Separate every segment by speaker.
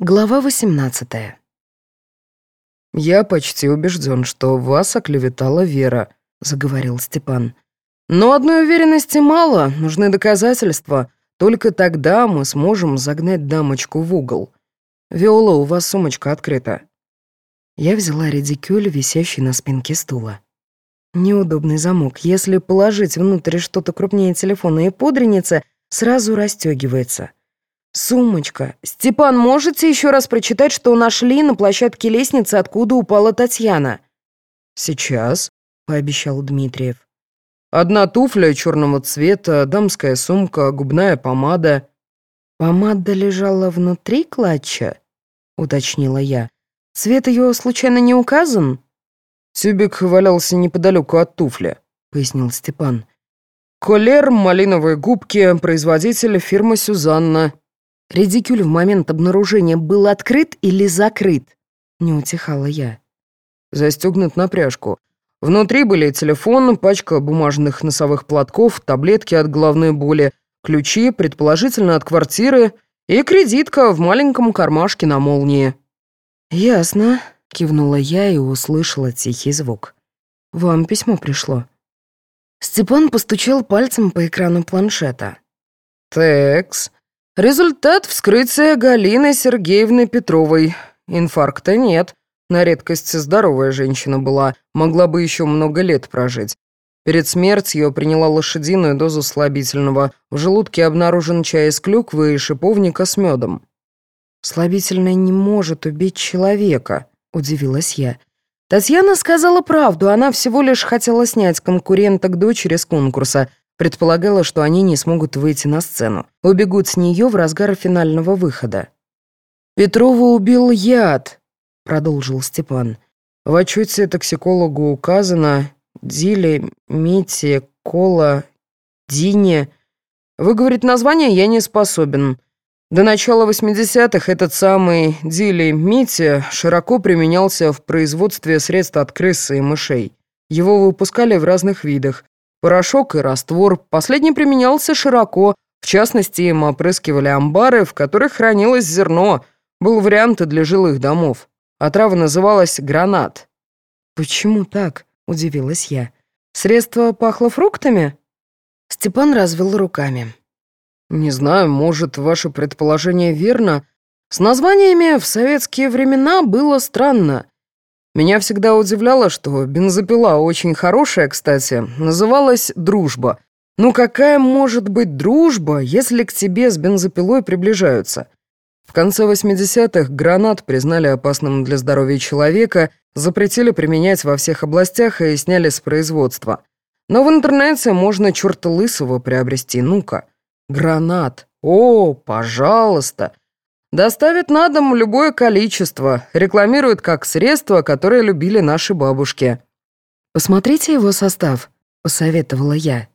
Speaker 1: Глава 18
Speaker 2: «Я почти убежден, что вас оклеветала Вера», — заговорил Степан. «Но одной уверенности мало, нужны доказательства. Только тогда мы сможем загнать дамочку в угол. Виола, у вас сумочка открыта».
Speaker 1: Я взяла редикюль, висящий на спинке стула. Неудобный замок. Если положить внутрь что-то крупнее телефона и пудреницы, сразу расстегивается. Сумочка. Степан, можете еще раз прочитать, что нашли на площадке лестницы, откуда упала Татьяна?
Speaker 2: Сейчас, пообещал Дмитриев. Одна туфля черного цвета, дамская сумка, губная помада.
Speaker 1: Помада лежала внутри клатча, уточнила я. Цвет ее случайно не указан?
Speaker 2: Тюбик валялся неподалеку от туфли, пояснил Степан. Колер, малиновые губки, производитель фирма Сюзанна.
Speaker 1: Редикюль в момент обнаружения был открыт или закрыт? Не утихала я.
Speaker 2: Застегнут на пряжку. Внутри были телефон, пачка бумажных носовых платков, таблетки от головной боли, ключи, предположительно от квартиры, и кредитка в маленьком кармашке на молнии.
Speaker 1: «Ясно», — кивнула я и услышала тихий звук. «Вам письмо пришло». Степан постучал пальцем по экрану планшета.
Speaker 2: «Текс. Результат вскрытия Галины Сергеевны Петровой. Инфаркта нет. На редкость здоровая женщина была, могла бы еще много лет прожить. Перед смертью приняла лошадиную дозу слабительного. В желудке обнаружен чай из клюквы и шиповника с медом.
Speaker 1: «Слабительное не может убить человека», — удивилась я. Татьяна сказала правду, она всего лишь хотела снять конкурента к дочери с конкурса, Предполагала, что они не смогут выйти на сцену. Убегут с нее в разгар финального выхода.
Speaker 2: «Петрова убил яд», — продолжил Степан. «В отчете токсикологу указано Диле, Мите, Кола, Дине. Выговорить название я не способен. До начала 80-х этот самый Дили Мити широко применялся в производстве средств от крысы и мышей. Его выпускали в разных видах. Порошок и раствор. Последний применялся широко. В частности, им опрыскивали амбары, в которых хранилось зерно. Был вариант и для жилых домов. Отрава называлась гранат.
Speaker 1: «Почему так?» – удивилась я. «Средство пахло фруктами?» Степан развел руками.
Speaker 2: «Не знаю, может, ваше предположение верно. С названиями в советские времена было странно. Меня всегда удивляло, что бензопила очень хорошая, кстати, называлась «Дружба». Ну какая может быть дружба, если к тебе с бензопилой приближаются? В конце 80-х гранат признали опасным для здоровья человека, запретили применять во всех областях и сняли с производства. Но в интернете можно черта лысого приобрести, ну-ка. Гранат. О, пожалуйста. Доставит на дом любое количество, рекламирует как средство, которое любили наши бабушки.
Speaker 1: «Посмотрите его состав», — посоветовала я.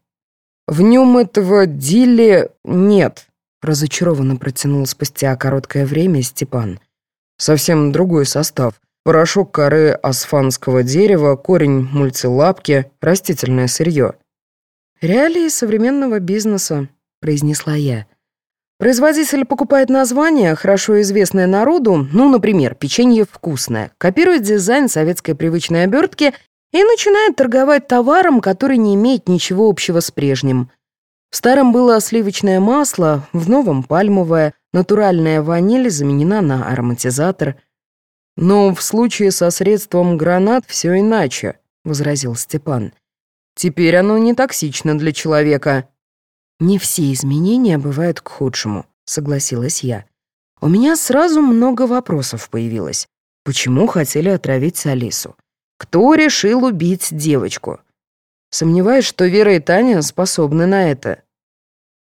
Speaker 2: «В нем этого дили нет», —
Speaker 1: разочарованно протянул спустя короткое время Степан.
Speaker 2: «Совсем другой состав. Порошок коры асфанского дерева, корень мультилапки, растительное сырье».
Speaker 1: «Реалии современного бизнеса», — произнесла я. Производитель покупает название, хорошо известное народу, ну, например, печенье вкусное, копирует дизайн советской привычной обертки и начинает торговать товаром, который не имеет ничего общего с прежним. В старом было сливочное масло, в новом пальмовое, натуральная ваниль заменена на ароматизатор.
Speaker 2: «Но в случае со средством гранат все иначе», — возразил Степан. «Теперь оно не токсично для человека».
Speaker 1: «Не все изменения бывают к худшему», — согласилась я. У меня сразу много вопросов появилось. Почему хотели отравить Алису? Кто решил убить девочку? Сомневаюсь, что Вера и Таня способны на это.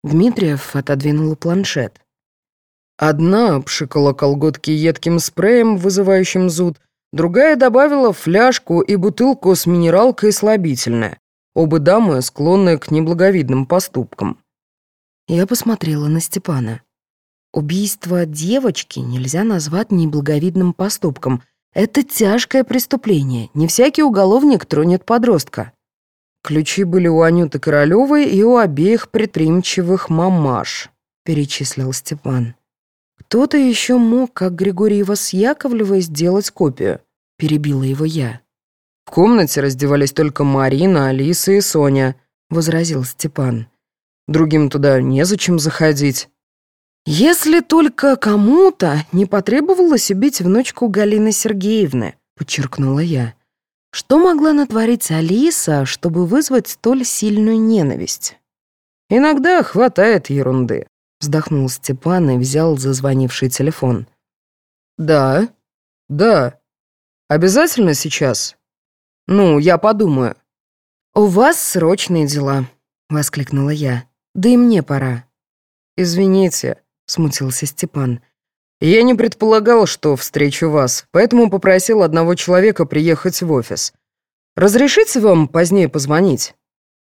Speaker 1: Дмитриев отодвинул планшет.
Speaker 2: Одна обшикала колготки едким спреем, вызывающим зуд, другая добавила фляжку и бутылку с минералкой слабительное. Оба дамы склонны к неблаговидным поступкам.
Speaker 1: Я посмотрела на Степана. Убийство девочки нельзя назвать неблаговидным поступком. Это тяжкое преступление. Не всякий уголовник тронет подростка.
Speaker 2: Ключи были у Анюты Королевой и у обеих предприимчивых мамаш, перечислил Степан.
Speaker 1: Кто-то еще мог, как Григорьева с Яковлевой, сделать копию. Перебила его я.
Speaker 2: В комнате раздевались только Марина, Алиса и Соня, возразил Степан. Другим туда незачем заходить.
Speaker 1: Если только кому-то не потребовалось убить внучку Галины Сергеевны, подчеркнула я. Что могла натворить Алиса, чтобы вызвать столь сильную ненависть?
Speaker 2: Иногда хватает ерунды,
Speaker 1: вздохнул Степан и взял зазвонивший телефон.
Speaker 2: Да, да. Обязательно сейчас? Ну, я подумаю.
Speaker 1: У вас срочные дела, воскликнула я. Да и мне пора.
Speaker 2: Извините, смутился Степан. Я не предполагал, что встречу вас, поэтому попросил одного человека приехать в офис. Разрешите вам позднее позвонить?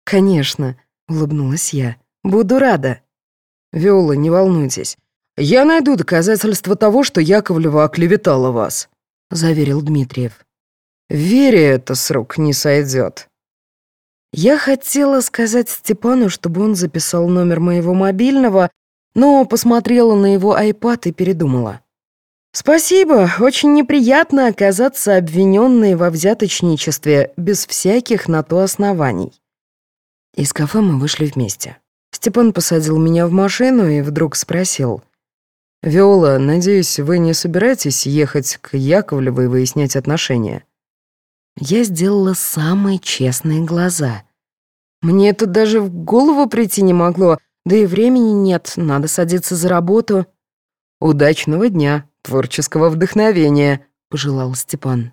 Speaker 1: Конечно, улыбнулась я. Буду рада.
Speaker 2: Виола, не волнуйтесь. Я найду доказательства того, что Яковлева оклеветала вас, заверил Дмитриев. Вере это срок не сойдет.
Speaker 1: Я хотела сказать Степану, чтобы он записал номер моего мобильного, но посмотрела на его айпад и передумала. Спасибо, очень неприятно оказаться обвиненной во взяточничестве без всяких на то оснований. Из кафе мы вышли вместе. Степан посадил меня в машину и вдруг спросил.
Speaker 2: «Виола, надеюсь, вы не собираетесь ехать к Яковлевой выяснять отношения?»
Speaker 1: Я сделала самые честные глаза. Мне это даже в голову прийти не могло, да и времени нет, надо садиться за работу.
Speaker 2: Удачного дня, творческого вдохновения, пожелал Степан.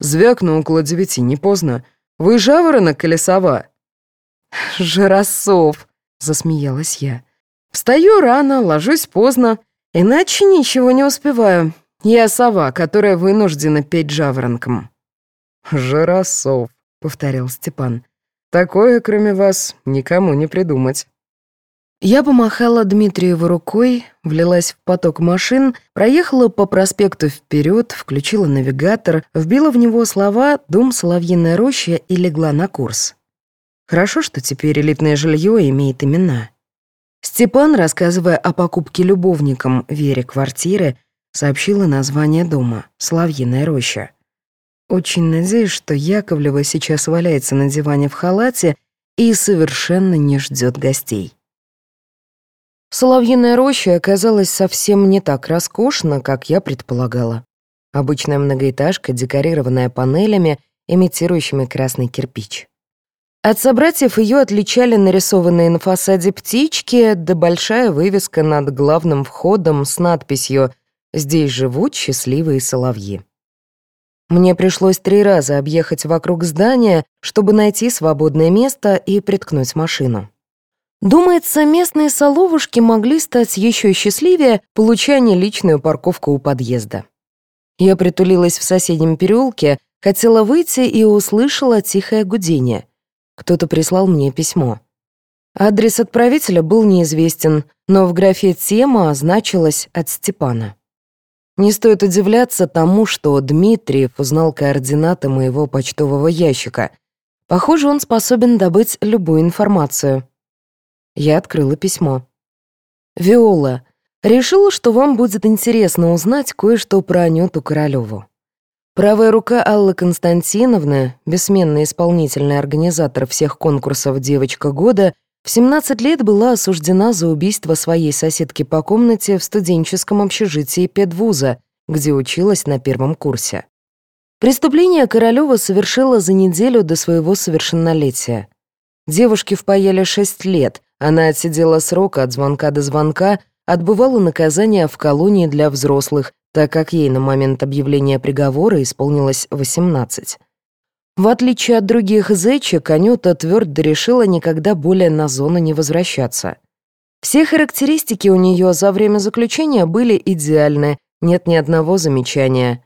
Speaker 2: Звякну около девяти, не поздно. Вы жаворонок или сова?
Speaker 1: Жиросов, засмеялась я. Встаю рано, ложусь поздно, иначе ничего не успеваю. Я сова, которая вынуждена петь жаворонком.
Speaker 2: «Жиросов», — повторил Степан. «Такое, кроме вас, никому не придумать».
Speaker 1: Я помахала Дмитриеву рукой, влилась в поток машин, проехала по проспекту вперед, включила навигатор, вбила в него слова «Дом Соловьиная роща» и легла на курс. Хорошо, что теперь элитное жилье имеет имена. Степан, рассказывая о покупке любовникам Вере квартиры, сообщила название дома «Соловьиная роща». Очень надеюсь, что Яковлева сейчас валяется на диване в халате и совершенно не ждет гостей. Соловьиная роща оказалась совсем не так роскошна, как я предполагала. Обычная многоэтажка, декорированная панелями, имитирующими красный кирпич. От собратьев ее отличали нарисованные на фасаде птички да большая вывеска над главным входом с надписью «Здесь живут счастливые соловьи». Мне пришлось три раза объехать вокруг здания, чтобы найти свободное место и приткнуть машину. Думается, местные соловушки могли стать еще счастливее, получая личную парковку у подъезда. Я притулилась в соседнем переулке, хотела выйти и услышала тихое гудение. Кто-то прислал мне письмо. Адрес отправителя был неизвестен, но в графе «Тема» значилась от Степана. Не стоит удивляться тому, что Дмитриев узнал координаты моего почтового ящика. Похоже, он способен добыть любую информацию. Я открыла письмо. «Виола, решила, что вам будет интересно узнать кое-что про Анюту Королёву. Правая рука Аллы Константиновны, бессменный исполнительный организатор всех конкурсов «Девочка года», в 17 лет была осуждена за убийство своей соседки по комнате в студенческом общежитии педвуза, где училась на первом курсе. Преступление Королёва совершила за неделю до своего совершеннолетия. Девушке впаяли 6 лет, она отсидела срок от звонка до звонка, отбывала наказание в колонии для взрослых, так как ей на момент объявления приговора исполнилось 18. В отличие от других зечек, Анюта твердо решила никогда более на зону не возвращаться. Все характеристики у нее за время заключения были идеальны, нет ни одного замечания.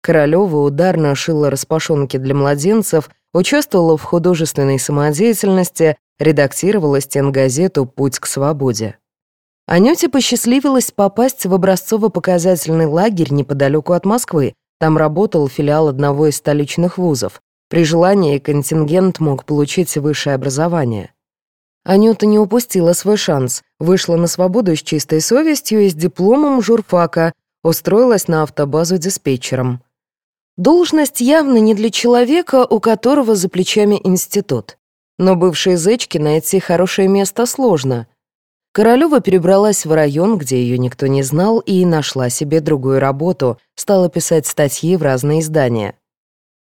Speaker 1: Королева ударно шила распашонки для младенцев, участвовала в художественной самодеятельности, редактировала стенгазету «Путь к свободе». Анюте посчастливилось попасть в образцово-показательный лагерь неподалеку от Москвы. Там работал филиал одного из столичных вузов. При желании контингент мог получить высшее образование. Анюта не упустила свой шанс, вышла на свободу с чистой совестью и с дипломом журфака, устроилась на автобазу диспетчером. Должность явно не для человека, у которого за плечами институт. Но бывшей зечке найти хорошее место сложно. Королева перебралась в район, где ее никто не знал, и нашла себе другую работу, стала писать статьи в разные издания.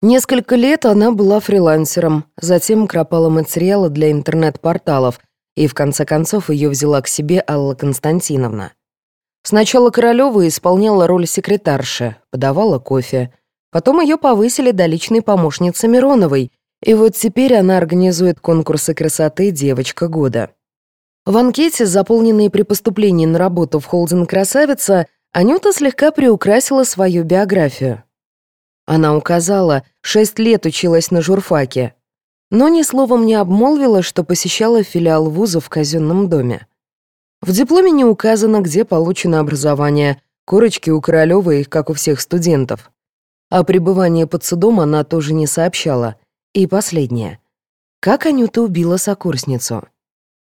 Speaker 1: Несколько лет она была фрилансером, затем кропала материалы для интернет-порталов, и в конце концов ее взяла к себе Алла Константиновна. Сначала Королева исполняла роль секретарши, подавала кофе. Потом ее повысили до личной помощницы Мироновой, и вот теперь она организует конкурсы красоты «Девочка года». В анкете, заполненной при поступлении на работу в холдинг «Красавица», Анюта слегка приукрасила свою биографию. Она указала, шесть лет училась на журфаке, но ни словом не обмолвила, что посещала филиал вуза в казенном доме. В дипломе не указано, где получено образование, корочки у Королёвой, как у всех студентов. О пребывании под судом она тоже не сообщала. И последнее. Как Анюта убила сокурсницу?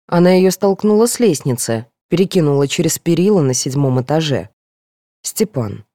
Speaker 1: Она ее столкнула с лестницы, перекинула через перила на седьмом этаже. Степан.